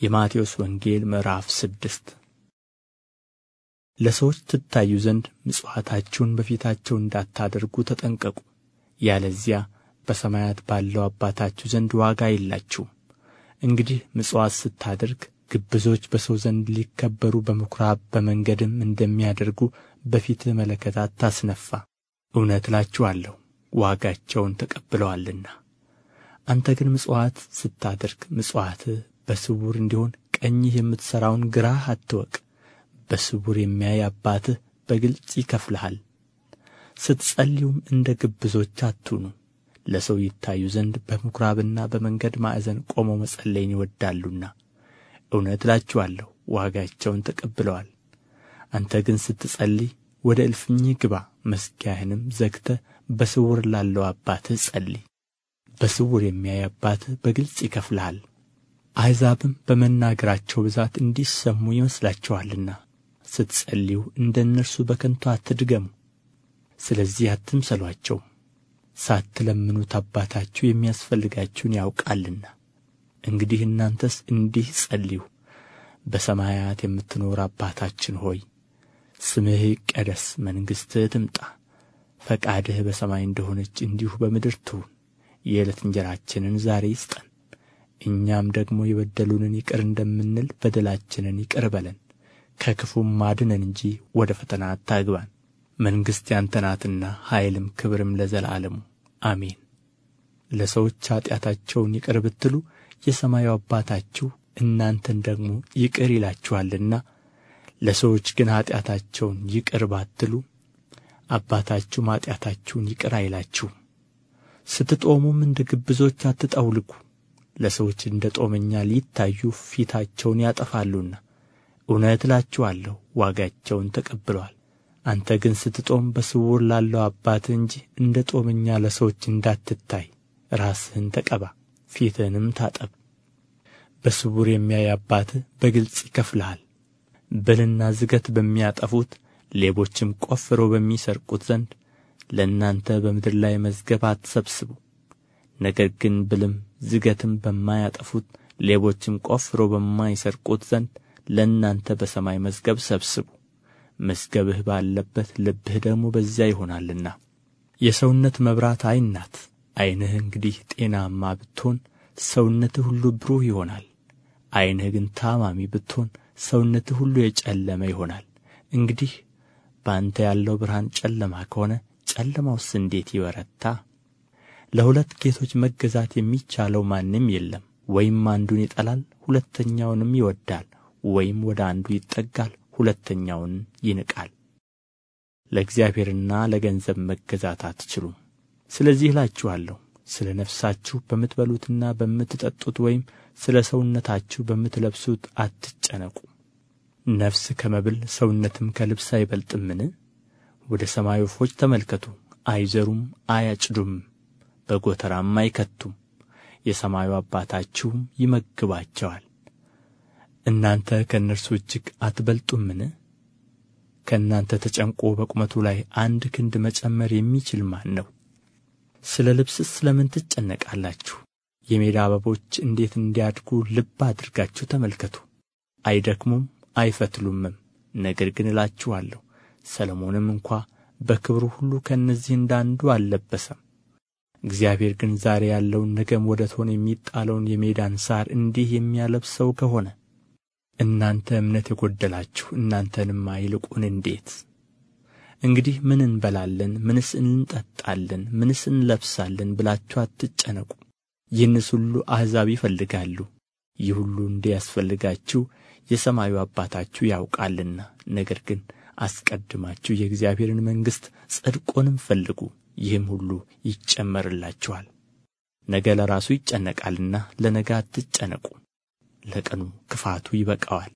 የማቴዎስ ወንጌል ምዕራፍ ስድስት ለሰዎች ትታዩ ዘንድ ምጽዋታችሁን በፊታቸው እንዳታደርጉ ተጠንቀቁ፣ ያለዚያ በሰማያት ባለው አባታችሁ ዘንድ ዋጋ የላችሁም። እንግዲህ ምጽዋት ስታደርግ ግብዞች በሰው ዘንድ ሊከበሩ በምኵራብ በመንገድም እንደሚያደርጉ በፊትህ መለከት አታስነፋ፣ እውነት እላችኋለሁ ዋጋቸውን ተቀብለዋልና። አንተ ግን ምጽዋት ስታደርግ ምጽዋትህ በስውር እንዲሆን ቀኝህ የምትሠራውን ግራህ አትወቅ፣ በስውር የሚያይ አባትህ በግልጥ ይከፍልሃል። ስትጸልዩም እንደ ግብዞች አትሁኑ፣ ለሰው ይታዩ ዘንድ በምኵራብና በመንገድ ማዕዘን ቆመው መጸለይን ይወዳሉና። እውነት እላችኋለሁ ዋጋቸውን ተቀብለዋል። አንተ ግን ስትጸልይ ወደ እልፍኝህ ግባ፣ መዝጊያህንም ዘግተህ በስውር ላለው አባትህ ጸልይ። በስውር የሚያይ አባትህ በግልጽ ይከፍልሃል። አሕዛብም በመናገራቸው ብዛት እንዲሰሙ ይመስላችኋልና ስትጸልዩ እንደ እነርሱ በከንቱ አትድገሙ። ስለዚህ አትምሰሏቸው፣ ሳትለምኑት አባታችሁ የሚያስፈልጋችሁን ያውቃልና። እንግዲህ እናንተስ እንዲህ ጸልዩ። በሰማያት የምትኖር አባታችን ሆይ ስምህ ይቀደስ፣ መንግሥትህ ትምጣ፣ ፈቃድህ በሰማይ እንደሆነች እንዲሁ በምድር ትሁን። የዕለት እንጀራችንን ዛሬ ስጠን፣ እኛም ደግሞ የበደሉንን ይቅር እንደምንል በደላችንን ይቅር በለን፣ ከክፉም አድነን እንጂ ወደ ፈተና አታግባን። መንግሥት ያንተ ናትና ኃይልም ክብርም ለዘላለሙ አሜን። ለሰዎች ኃጢአታቸውን ይቅር ብትሉ የሰማዩ አባታችሁ እናንተን ደግሞ ይቅር ይላችኋልና ለሰዎች ግን ኃጢአታቸውን ይቅር ባትሉ አባታችሁም ኃጢአታችሁን ይቅር አይላችሁም። ስትጦሙም እንደ ግብዞች አትጠውልጉ፣ ለሰዎች እንደ ጦመኛ ሊታዩ ፊታቸውን ያጠፋሉና። እውነት እላችኋለሁ ዋጋቸውን ተቀብለዋል። አንተ ግን ስትጦም በስውር ላለው አባትህ እንጂ እንደ ጦመኛ ለሰዎች እንዳትታይ ራስህን ተቀባ፣ ፊትህንም ታጠብ። በስውር የሚያይ አባትህ በግልጽ ይከፍልሃል። ብልና ዝገት በሚያጠፉት ሌቦችም ቆፍረው በሚሰርቁት ዘንድ ለእናንተ በምድር ላይ መዝገብ አትሰብስቡ። ነገር ግን ብልም ዝገትም በማያጠፉት ሌቦችም ቆፍረው በማይሰርቁት ዘንድ ለእናንተ በሰማይ መዝገብ ሰብስቡ። መዝገብህ ባለበት ልብህ ደግሞ በዚያ ይሆናልና። የሰውነት መብራት ዓይን ናት። ዓይንህ እንግዲህ ጤናማ ብትሆን ሰውነትህ ሁሉ ብሩህ ይሆናል። ዓይንህ ግን ታማሚ ብትሆን ሰውነትህ ሁሉ የጨለመ ይሆናል። እንግዲህ በአንተ ያለው ብርሃን ጨለማ ከሆነ ጨለማውስ እንዴት ይበረታ? ለሁለት ጌቶች መገዛት የሚቻለው ማንም የለም። ወይም አንዱን ይጠላል፣ ሁለተኛውንም ይወዳል፣ ወይም ወደ አንዱ ይጠጋል፣ ሁለተኛውን ይንቃል። ለእግዚአብሔርና ለገንዘብ መገዛት አትችሉም። ስለዚህ እላችኋለሁ ስለ ነፍሳችሁ በምትበሉትና በምትጠጡት ወይም ስለ ሰውነታችሁ በምትለብሱት አትጨነቁ። ነፍስ ከመብል ሰውነትም ከልብስ አይበልጥምን? ወደ ሰማይ ወፎች ተመልከቱ፣ አይዘሩም፣ አያጭዱም፣ በጎተራም አይከቱም፣ የሰማዩ አባታችሁም ይመግባቸዋል። እናንተ ከእነርሱ እጅግ አትበልጡምን? ከእናንተ ተጨንቆ በቁመቱ ላይ አንድ ክንድ መጨመር የሚችል ማን ነው? ስለ ልብስስ ስለምን ትጨነቃላችሁ? የሜዳ አበቦች እንዴት እንዲያድጉ ልብ አድርጋችሁ ተመልከቱ። አይደክሙም አይፈትሉምም። ነገር ግን እላችኋለሁ ሰሎሞንም እንኳ በክብሩ ሁሉ ከእነዚህ እንደ አንዱ አልለበሰም። እግዚአብሔር ግን ዛሬ ያለውን ነገም ወደ እቶን የሚጣለውን የሜዳን ሣር እንዲህ የሚያለብሰው ከሆነ እናንተ እምነት የጎደላችሁ እናንተንማ ይልቁን እንዴት! እንግዲህ ምን እንበላለን፣ ምንስ እንጠጣለን፣ ምንስ እንለብሳለን ብላችሁ አትጨነቁ። ይህንስ ሁሉ አሕዛብ ይፈልጋሉ። ይህ ሁሉ እንዲያስፈልጋችሁ የሰማዩ አባታችሁ ያውቃልና። ነገር ግን አስቀድማችሁ የእግዚአብሔርን መንግሥት ጽድቁንም ፈልጉ፣ ይህም ሁሉ ይጨመርላችኋል። ነገ ለራሱ ይጨነቃልና ለነገ አትጨነቁ፣ ለቀኑ ክፋቱ ይበቃዋል።